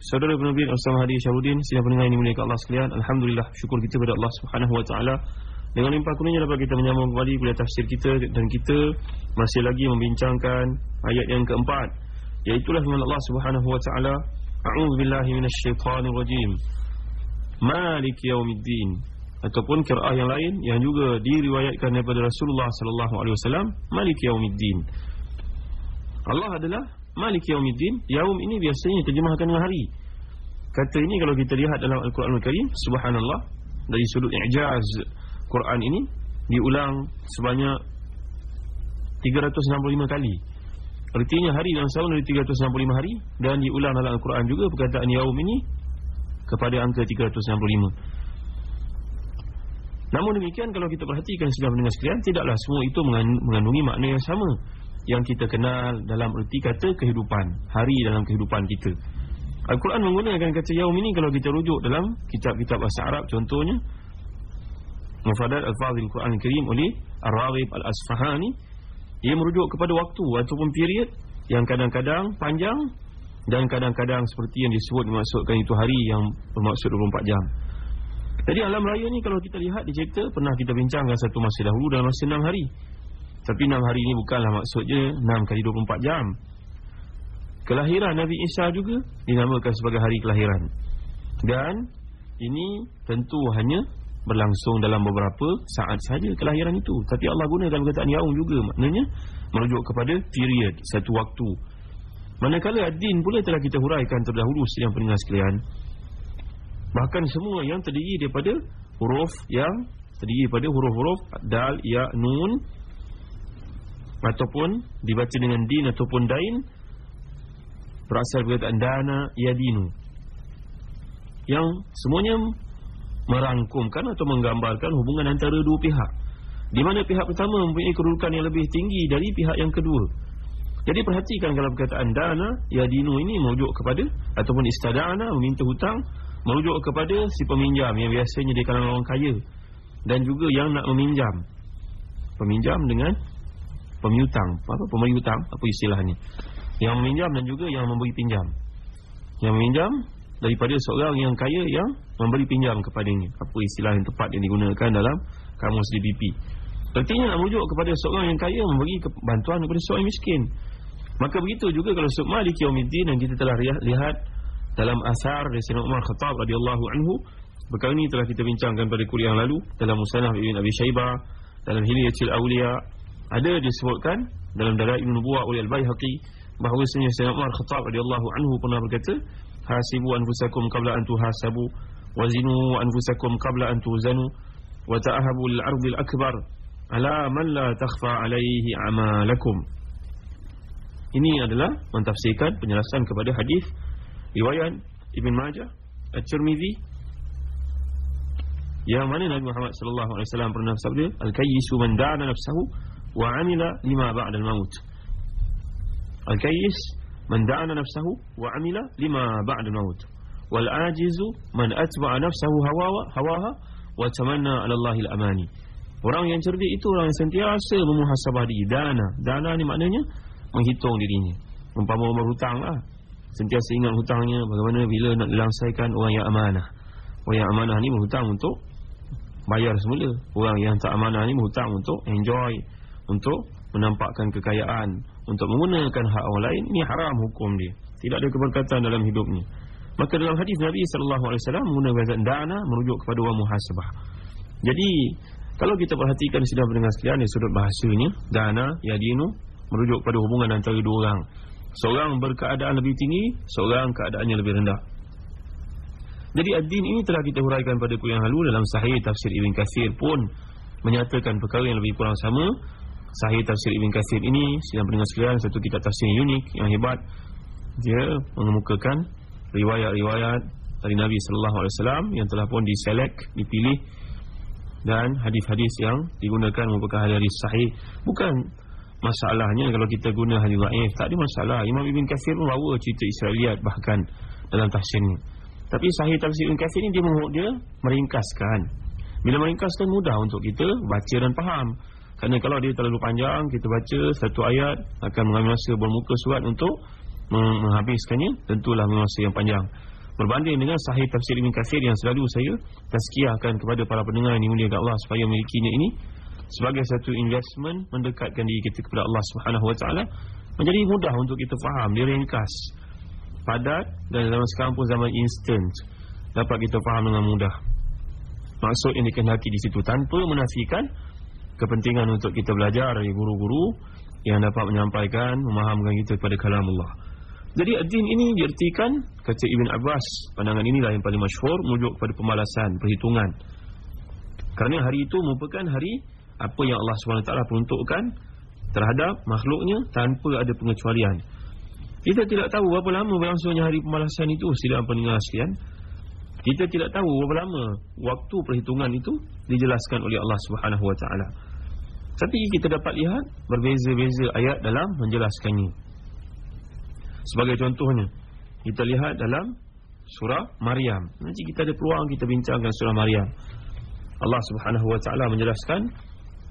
Saudara penerbit Al-Sama Hadi Syarudin Sidang pendengar ini mulia Allah sekalian Alhamdulillah syukur kita kepada Allah Subhanahu Wa Taala. Dengan limpah kuningnya dapat kita menyambung kembali Kuliah tafsir kita Dan kita masih lagi membincangkan Ayat yang keempat Iaitulah firman Allah Subhanahu Wa Taala A'udhu Billahi Minasyaitanir Rajim Malik Yawmiddin Ataupun kira'ah yang lain Yang juga diriwayatkan daripada Rasulullah Sallallahu Alaihi Wasallam Malik Yawmiddin Allah adalah Malik Yaumiddin Yaum ini biasanya terjemahkan dengan hari. Kata ini kalau kita lihat dalam Al-Quran Al-Karim Subhanallah Dari sudut i'jaz Quran ini Diulang sebanyak 365 kali. Artinya hari dalam setahun dari 365 hari Dan diulang dalam Al-Quran juga Perkataan Yaum ini Kepada angka 365 Namun demikian kalau kita perhatikan Sudah mendengar sekalian Tidaklah semua itu mengandungi makna yang sama yang kita kenal dalam erti kata kehidupan hari dalam kehidupan kita. Al-Quran menggunakan kata yaum ini kalau kita rujuk dalam kitab-kitab bahasa Arab contohnya. Mufadat Al-Fadhil Quran Al-Karim oleh Ar-Raghib Al-Asfahani. Ia merujuk kepada waktu ataupun period yang kadang-kadang panjang dan kadang-kadang seperti yang disebut dimaksudkan itu hari yang bermaksud 24 jam. Jadi alam raya ni kalau kita lihat dicipta pernah kita bincangkan satu masa dahulu dalam masa 6 hari tapi 6 hari ini bukanlah maksudnya 6 kali 24 jam. Kelahiran Nabi Isa juga Dinamakan sebagai hari kelahiran. Dan Ini tentu hanya Berlangsung dalam beberapa saat saja Kelahiran itu. Tapi Allah gunakan perkataan yaum juga. Maknanya Merujuk kepada period Satu waktu. Manakala adin pula telah kita huraikan terdahulu Sedang pendengar sekalian. Bahkan semua yang terdiri daripada Huruf yang Terdiri daripada huruf-huruf Dal, Ya, Nun ataupun dibaca dengan din ataupun dain berasal perkataan dana yadinu. Yang semuanya merangkumkan atau menggambarkan hubungan antara dua pihak. Di mana pihak pertama mempunyai kedudukan yang lebih tinggi dari pihak yang kedua. Jadi perhatikan kalau perkataan dana yadinu ini merujuk kepada ataupun istadana meminta hutang merujuk kepada si peminjam yang biasanya di kalangan orang kaya. Dan juga yang nak meminjam. Peminjam dengan pemiutang. Apa pemberi hutang apa istilahnya? Yang meminjam dan juga yang memberi pinjam. Yang meminjam daripada seorang yang kaya yang memberi pinjam kepadanya. Apa istilah yang tepat yang digunakan dalam kamus DBP artinya nak merujuk kepada seorang yang kaya memberi bantuan kepada seorang yang miskin. Maka begitu juga kalau Sub Malik Yawmiddin yang kita telah lihat dalam asar dari Sayyidina Umar Khattab radhiyallahu anhu. Perkara ini telah kita bincangkan pada kuliah yang lalu dalam Musannaf Ibn Abi Shaybah dalam Hilyatul Awliya ada disebutkan dalam Dalail Nubuwah oleh Al-Baihaqi bahawa Sayyidina Umar Khattab radhiyallahu anhu pernah berkata hasibu anfusakum qabla an tuhasabu wazinu anfusakum qabla an tuzanu wa ta'habu al-'ardh al-akbar ala man la takhfa 'alayhi a'malakum. Ini adalah mentafsirkan penjelasan kepada hadis riwayat Ibn Majah At-Tirmizi yang mana Nabi Muhammad sallallahu alaihi wasallam pernah bersabda al-kayyisu man da'ana nafsahu وعمل لما بعد الموت الكيس من دعنا نفسه وعمل لما بعد الموت والعاجز من أتبع نفسه هواها وتمنى على الله الأماني Orang yang cerdik itu orang yang sentiasa memuhasabah diri Dana Dana ni maknanya menghitung dirinya Umpama berhutang lah Sentiasa ingat hutangnya Bagaimana bila nak dilangsaikan orang yang amanah Orang yang amanah ni berhutang untuk Bayar semula Orang yang tak amanah ni berhutang untuk enjoy untuk menampakkan kekayaan, untuk menggunakan hak orang lain, ini haram hukum dia. Tidak ada keberkatan dalam hidupnya. Maka dalam hadis Nabi sallallahu alaihi wasallam menggunakan dana merujuk kepada wa muhasabah. Jadi kalau kita perhatikan sudah mendengar sekalian dari sudut bahasanya dana yadinu merujuk kepada hubungan antara dua orang. Seorang berkeadaan lebih tinggi, seorang keadaannya lebih rendah. Jadi ad-din ini telah kita huraikan pada kuliah lalu dalam sahih tafsir Ibn Kathir pun menyatakan perkara yang lebih kurang sama. Sahih tafsir Ibn Kathir ini sedang pendengar sekalian satu kitab tafsir yang unik, yang hebat. Dia mengemukakan riwayat-riwayat dari Nabi wasallam yang telah pun diselect, dipilih dan hadis-hadis yang digunakan merupakan hadis sahih. Bukan masalahnya kalau kita guna hadis dhaif, tak ada masalah. Imam Ibn Kathir pun bawa cerita Israeliat bahkan dalam tafsirnya. Tapi sahih tafsir Ibn Kathir ni dia, dia meringkaskan. Bila meringkaskan mudah untuk kita baca dan faham. Kerana kalau dia terlalu panjang, kita baca satu ayat akan mengambil masa bermuka surat untuk menghabiskannya. Tentulah masa yang panjang. Berbanding dengan sahih tafsir Ibn Kathir yang selalu saya tazkiyahkan kepada para pendengar yang dimuliakan Allah supaya memilikinya ini sebagai satu investment mendekatkan diri kita kepada Allah Taala menjadi mudah untuk kita faham dia ringkas padat dan zaman sekarang pun zaman instant dapat kita faham dengan mudah maksud yang dikehendaki di situ tanpa menafikan kepentingan untuk kita belajar dari guru-guru yang dapat menyampaikan memahamkan kita kepada kalam Allah jadi ad ini diartikan kata Ibn Abbas pandangan inilah yang paling masyhur merujuk kepada pemalasan perhitungan. Kerana hari itu merupakan hari apa yang Allah SWT peruntukkan terhadap makhluknya tanpa ada pengecualian. Kita tidak tahu berapa lama berlangsungnya hari pemalasan itu Sidang pendengar sekalian. Kita tidak tahu berapa lama Waktu perhitungan itu Dijelaskan oleh Allah Subhanahu Wa Taala. Tapi kita dapat lihat Berbeza-beza ayat dalam menjelaskannya. Sebagai contohnya Kita lihat dalam Surah Maryam. Nanti kita ada peluang kita bincangkan surah Maryam. Allah Subhanahu Wa Taala menjelaskan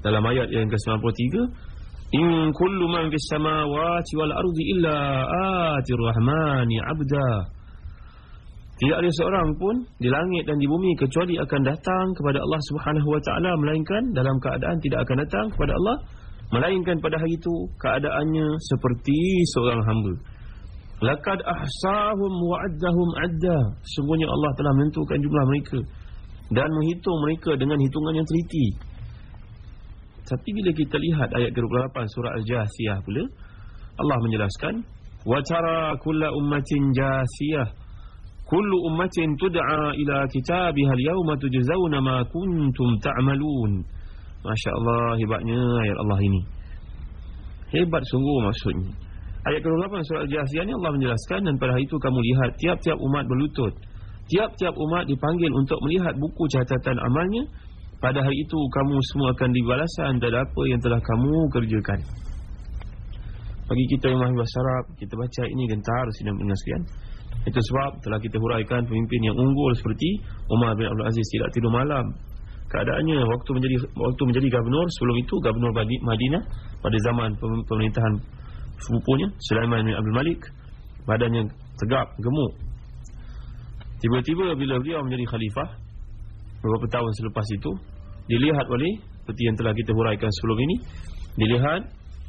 Dalam ayat yang ke-93 In kullu man fis samawati wal ardi illa atir rahmani abda. Tidak ada seorang pun di langit dan di bumi kecuali akan datang kepada Allah Subhanahu wa taala melainkan dalam keadaan tidak akan datang kepada Allah melainkan pada hari itu keadaannya seperti seorang hamba. Laqad ahsahum wa addahum adda. Sungguhnya Allah telah menentukan jumlah mereka dan menghitung mereka dengan hitungan yang teliti. Tapi bila kita lihat ayat ke-28 surah Al-Jasiyah pula Allah menjelaskan wa tara kullu ummatin jasiyah kullu ummatin tud'a ila kitabiha al-yawma tujzauna ma kuntum ta'malun. Masya-Allah hebatnya ayat Allah ini. Hebat sungguh maksudnya. Ayat ke-28 surah Al-Jasiyah ni Allah menjelaskan dan pada hari itu kamu lihat tiap-tiap umat berlutut. Tiap-tiap umat dipanggil untuk melihat buku catatan amalnya. Pada hari itu kamu semua akan dibalasan dari apa yang telah kamu kerjakan. Bagi kita yang mahir bahasa Arab, kita baca ini gentar sidang pendengar sekalian. Itu sebab telah kita huraikan pemimpin yang unggul seperti Umar bin Abdul Aziz tidak tidur malam. Keadaannya waktu menjadi waktu menjadi gubernur sebelum itu gubernur Madinah pada zaman pemerintahan sepupunya Sulaiman bin Abdul Malik badannya tegap gemuk. Tiba-tiba bila beliau menjadi khalifah beberapa tahun selepas itu dilihat oleh seperti yang telah kita huraikan sebelum ini dilihat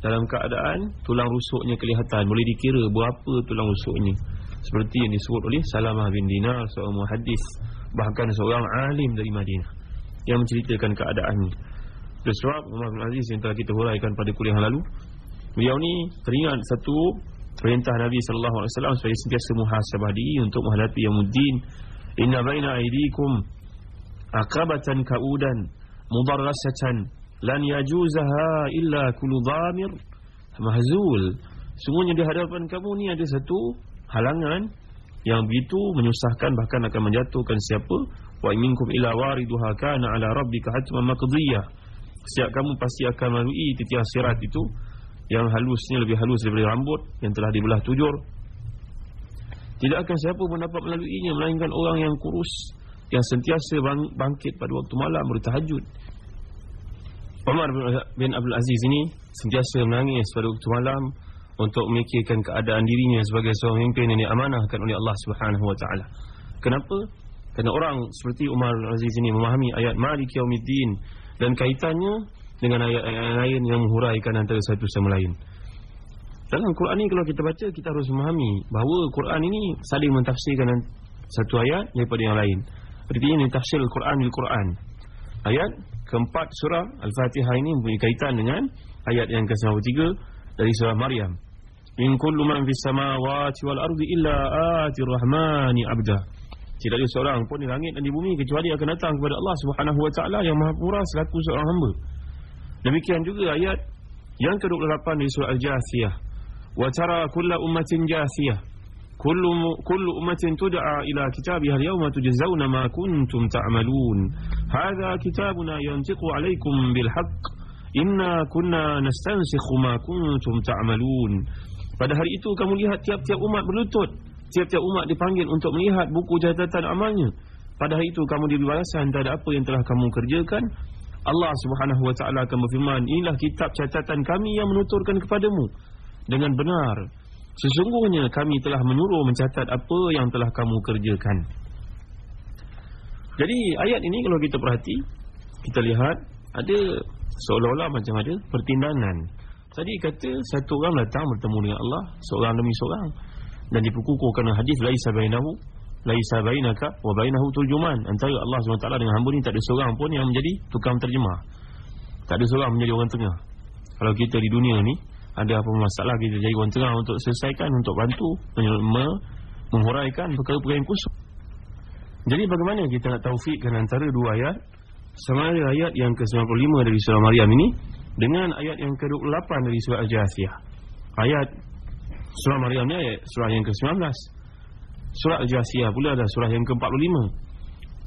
dalam keadaan tulang rusuknya kelihatan boleh dikira berapa tulang rusuknya seperti yang disebut oleh Salamah bin Dinar seorang muhaddis bahkan seorang alim dari Madinah yang menceritakan keadaan ini sebab Umar bin Aziz yang telah kita huraikan pada kuliah lalu beliau ni teringat satu perintah Nabi sallallahu alaihi wasallam supaya sentiasa muhasabah diri untuk menghadapi yaumuddin. Inna baina aidikum aqabatan kaudan mudarrasatan lan yajuzaha illa kullu dhamir mahzul. Semuanya di hadapan kamu ni ada satu halangan yang begitu menyusahkan bahkan akan menjatuhkan siapa? Wa minkum ila wariduha kana ala rabbika hatman maqdiyah. Setiap kamu pasti akan melalui titian sirat itu yang halusnya lebih halus daripada rambut yang telah dibelah tujur. Tidak akan siapa pun dapat melaluinya melainkan orang yang kurus yang sentiasa bang, bangkit pada waktu malam bertahajud. Umar bin Abdul Aziz ini sentiasa menangis pada waktu malam untuk memikirkan keadaan dirinya sebagai seorang pemimpin yang diamanahkan oleh Allah Subhanahu wa taala. Kenapa? Kerana orang seperti Umar Aziz ini memahami ayat Malik Yaumiddin dan kaitannya dengan ayat-ayat lain yang menghuraikan antara satu sama lain. Dalam Quran ini kalau kita baca kita harus memahami bahawa Quran ini saling mentafsirkan satu ayat daripada yang lain. Artinya ini tafsir Al-Quran di Quran. Ayat keempat surah Al-Fatihah ini mempunyai kaitan dengan ayat yang ke-93 dari surah Maryam. In kullu man fis samawati wal ardi illa atir rahmani abda. Tidak ada seorang pun di langit dan di bumi kecuali akan datang kepada Allah Subhanahu wa taala yang Maha Pemurah selaku seorang hamba. Demikian juga ayat yang ke-28 dari surah Al-Jasiyah. Wa tara kullu ummatin jasiyah kullu kullu ummatin tud'a ila kitabiha al-yawma tujzauna ma kuntum ta'malun hadha kitabuna yantiqu 'alaykum bil haqq inna kunna nastansikhu ma kuntum ta'malun. Pada hari itu kamu lihat tiap-tiap umat berlutut. Tiap-tiap umat dipanggil untuk melihat buku catatan amalnya. Pada hari itu kamu diberi balasan terhadap apa yang telah kamu kerjakan. Allah Subhanahu wa taala akan berfirman inilah kitab catatan kami yang menuturkan kepadamu. Dengan benar Sesungguhnya kami telah menyuruh mencatat apa yang telah kamu kerjakan. Jadi ayat ini kalau kita perhati, kita lihat ada seolah-olah macam ada pertindanan. Tadi kata satu orang datang bertemu dengan Allah, seorang demi seorang dan diperkukuhkan hadis laisa bainahu laisa bainaka wa bainahu turjuman antara Allah SWT dengan hamba ni tak ada seorang pun yang menjadi tukang terjemah. Tak ada seorang menjadi orang tengah. Kalau kita di dunia ni ada apa masalah kita jadi orang tengah untuk selesaikan untuk bantu menghuraikan perkara-perkara yang kusut. Jadi bagaimana kita nak taufikkan antara dua ayat sama ada ayat yang ke-95 dari surah Maryam ini dengan ayat yang ke-28 dari surah Al-Jasiyah. Ayat surah Maryam ni ayat surah yang ke-19. Surah Al-Jasiyah pula ada surah yang ke-45.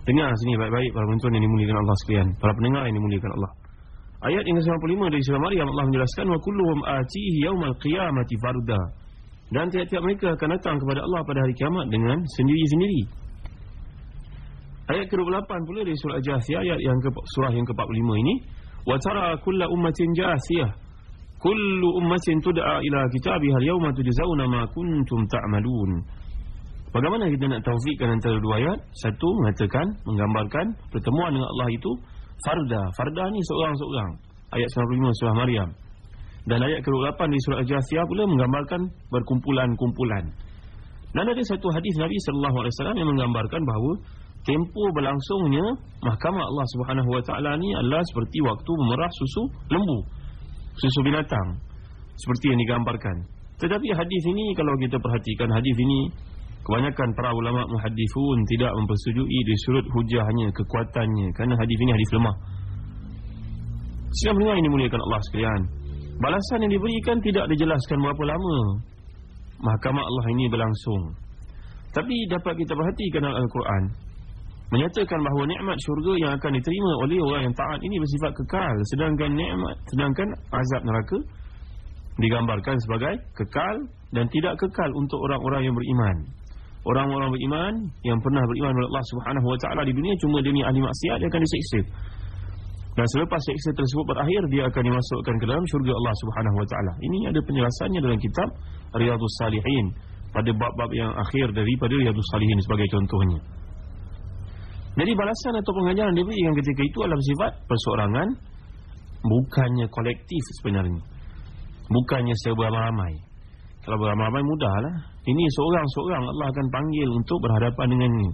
Dengar sini baik-baik para penonton yang dimuliakan Allah sekalian, para pendengar yang dimuliakan Allah. Ayat yang ke-95 dari surah Maryam Allah menjelaskan wa kulluhum atihi yaumal qiyamati farda. Dan tiap-tiap mereka akan datang kepada Allah pada hari kiamat dengan sendiri-sendiri. Ayat ke-28 pula dari surah Jasiyah ayat yang ke surah yang ke-45 ini. Wa tara kullu ummatin jasiyah. Kullu ummatin tud'a ila kitabiha al-yawma tujzauna ma kuntum ta'malun. Bagaimana kita nak taufikkan antara dua ayat? Satu mengatakan, menggambarkan pertemuan dengan Allah itu Farda. Farda ni seorang-seorang. Ayat 95 surah Maryam. Dan ayat ke-28 di surah Al-Jasiyah pula Menggambarkan berkumpulan-kumpulan. Dan ada satu hadis Nabi SAW Yang menggambarkan bahawa Tempo berlangsungnya Mahkamah Allah SWT ni adalah seperti waktu memerah susu lembu Susu binatang Seperti yang digambarkan Tetapi hadis ini kalau kita perhatikan hadis ini Kebanyakan para ulama muhadifun tidak mempersetujui di sudut hujahnya, kekuatannya kerana hadis ini hadis lemah. Siapa mendengar ini muliakan Allah sekalian. Balasan yang diberikan tidak dijelaskan berapa lama mahkamah Allah ini berlangsung. Tapi dapat kita perhatikan dalam Al-Quran menyatakan bahawa nikmat syurga yang akan diterima oleh orang yang taat ini bersifat kekal sedangkan nikmat sedangkan azab neraka digambarkan sebagai kekal dan tidak kekal untuk orang-orang yang beriman. Orang-orang beriman yang pernah beriman kepada Allah Subhanahu Wa Taala di dunia cuma ni ahli maksiat dia akan disiksa. Dan selepas siksa tersebut berakhir dia akan dimasukkan ke dalam syurga Allah Subhanahu Wa Taala. Ini ada penjelasannya dalam kitab Riyadhus Salihin pada bab-bab yang akhir daripada Riyadhus Salihin sebagai contohnya. Jadi balasan atau pengajaran dia berikan ketika itu adalah bersifat perseorangan bukannya kolektif sebenarnya. Bukannya seberamai-ramai. Kalau beramai-ramai mudahlah. Ini seorang-seorang Allah akan panggil untuk berhadapan dengannya.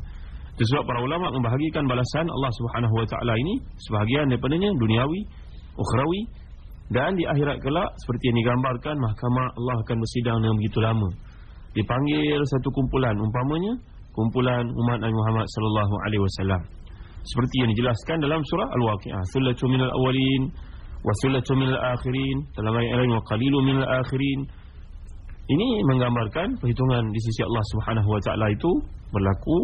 Sebab para ulama membahagikan balasan Allah Subhanahu Wa Taala ini sebahagian daripadanya duniawi, ukhrawi dan di akhirat kelak seperti yang digambarkan mahkamah Allah akan bersidang dengan begitu lama. Dipanggil satu kumpulan umpamanya kumpulan umat Nabi Muhammad sallallahu alaihi wasallam. Seperti yang dijelaskan dalam surah Al-Waqiah, "Sullatu minal awwalin wa sullatu minal akhirin." Dalam ayat lain, "Wa qalilun minal akhirin." Ini menggambarkan perhitungan di sisi Allah Subhanahu Wa Taala itu berlaku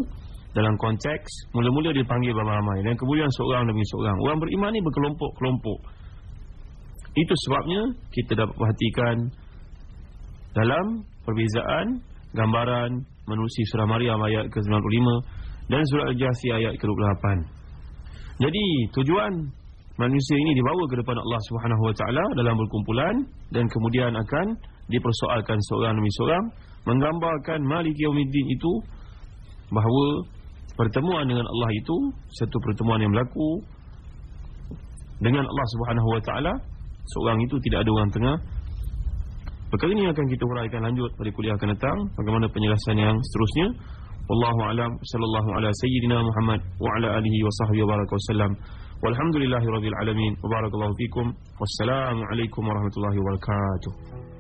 dalam konteks mula-mula dipanggil beramai-ramai dan kemudian seorang demi seorang. Orang beriman ini berkelompok-kelompok. Itu sebabnya kita dapat perhatikan dalam perbezaan gambaran menerusi surah Maryam ayat ke-95 dan surah Al-Jasiyah ayat ke-28. Jadi tujuan manusia ini dibawa ke depan Allah Subhanahu Wa Taala dalam berkumpulan dan kemudian akan dipersoalkan seorang demi seorang menggambarkan Malik Yaumiddin itu bahawa pertemuan dengan Allah itu satu pertemuan yang berlaku dengan Allah Subhanahu Wa Taala seorang itu tidak ada orang tengah perkara ini akan kita huraikan lanjut pada kuliah akan datang bagaimana penjelasan yang seterusnya Wallahu alam sallallahu ala sayyidina Muhammad wa ala alihi wa sahbihi wa baraka wasallam. Walhamdulillahirabbil alamin. Wa barakallahu fikum. Wassalamu alaikum warahmatullahi wabarakatuh.